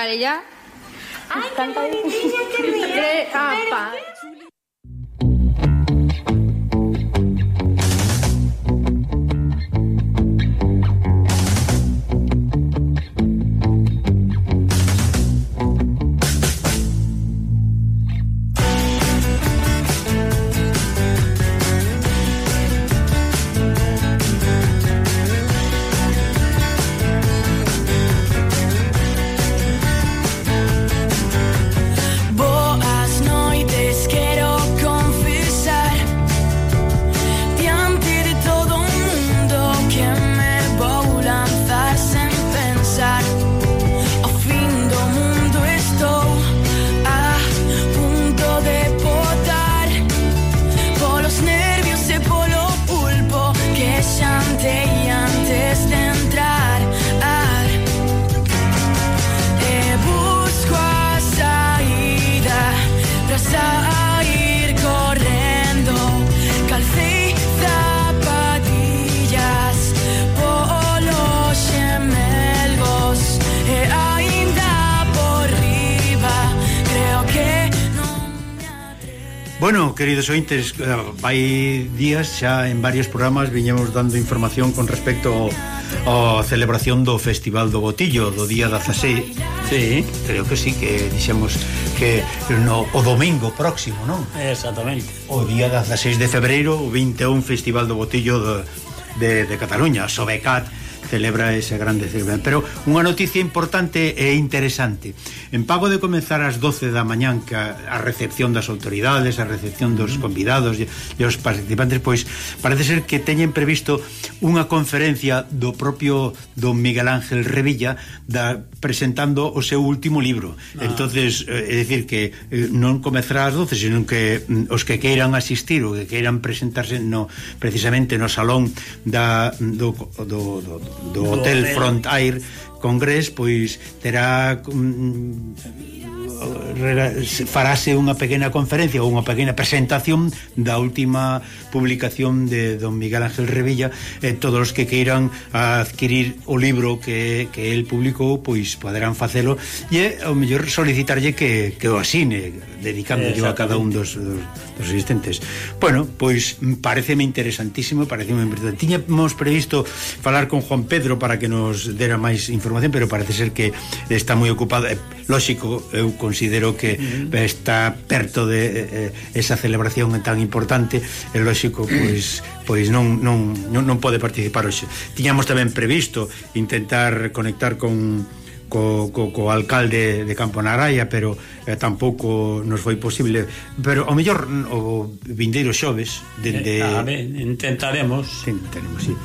Vale, ya. Ay, niña que. Ah, pa. Bueno, queridos ointes, vai eh, días xa en varios programas viñemos dando información con respecto ao celebración do Festival do Botillo do día 16. Sí, creo que sí que dixemos que no, o domingo próximo, non? Exactamente. O día 16 de febreiro, o 21 Festival do Botillo de, de, de Cataluña, Sobecat celebra ese grande celebración. Pero unha noticia importante e interesante. En pago de comenzar ás 12 da mañán que a, a recepción das autoridades, a recepción dos convidados e, e os participantes, pois parece ser que teñen previsto unha conferencia do propio don Miguel Ángel Revilla da, presentando o seu último libro. Ah. Entonces, eh, é dicir que eh, non comezará ás 12, senón que mm, os que queiran asistir ou que queiran presentarse no precisamente no salón da do, do, do, do do Hotel Frontier Congress pois terá mm, farase unha pequena conferencia ou unha pequena presentación da última publicación de don Miguel Ángel Revilla e eh, todos os que queiran adquirir o libro que, que el publicou pois poderán facelo. E ao mellor solicitarlle que, que o asine dedicándollo a cada un dos, dos, dos asistentes bueno, pois pareceme interesantísimo pareceme importante. Tiñamos previsto falar con Juan Pedro para que nos dera máis información pero parece ser que está moi ocupado. Lógico, eu con considero que está perto de eh, eh esa celebración tan importante, é lógico, pois pois non, non, non, non pode participar hoxe. Tiñamos tamén previsto intentar conectar con co, co, co alcalde de Campo Naraya, pero eh, tampouco nos foi posible. Pero ao mellor o vindeiro xoves dende eh, a ver, intentaremos. Intentaremos, si sí.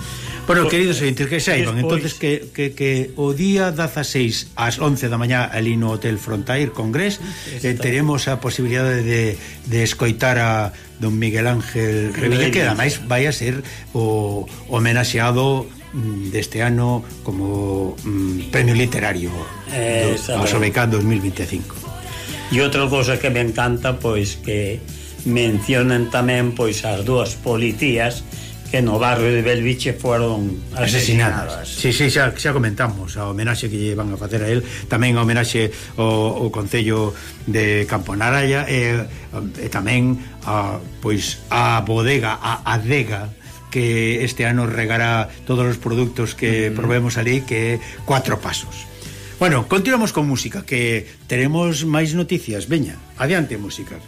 Bueno, Por, queridos ointes, que saiban. entonces que, que, que o día 16 ás 11 da mañá ali no Hotel Frontair Congress eh, teremos a posibilidade de, de escoitar a don Miguel Ángel Revilla. que ademais vai a ser o homenaxeado Mm, deste ano como mm, premio literario eh, do, ao Sobecat 2025. E outra cosa que me encanta pois que mencionan tamén pois as dúas policías que no barrio de Belviche foron asesinadas. asesinadas. Sí, sí, xa, xa comentamos a homenaxe que lle van a facer a él, tamén a homenaxe ao, ao Concello de Camponaraya e, e tamén a, pois a bodega, a adega que este ano regará todos os produtos que mm. probemos ali, que é cuatro pasos. Bueno, continuamos con música, que teremos máis noticias. Veña, adiante música.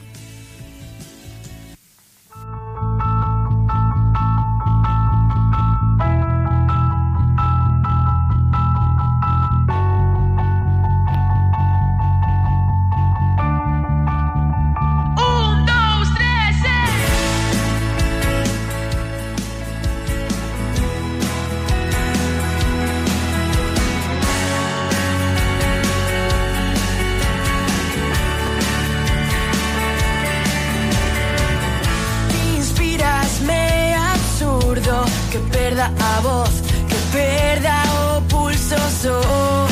que perda a voz, que perda o oh, pulso. So.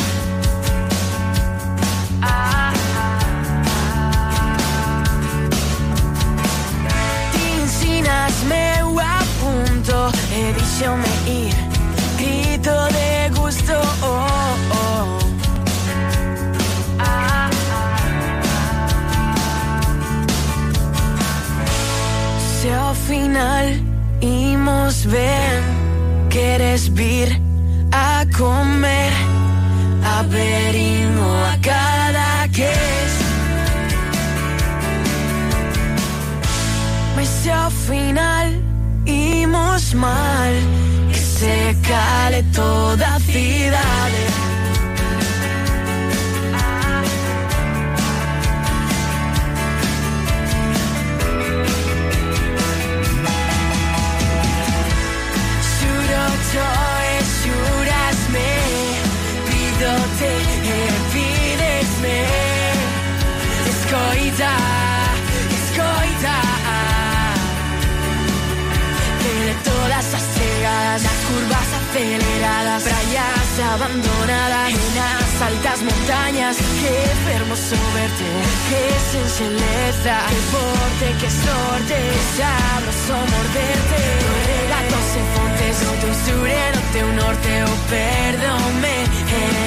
Me apunto, edición me ir, grito de gusto. Oh, oh. Al final ven, quieres vir a comer, a Beringo, a cada que Mas se ao final imos mal, que se cale toda だいつ恋だ Tiene todas las cegadas, las curvas aceleradas, playas abandonadas, en altas montañas. Qué hermoso verte, qué sensualeza, qué porte, qué sorte, sabroso morderte. Gatos en fontes, no te un norte, oh, perdónme. Eh.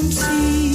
won't see.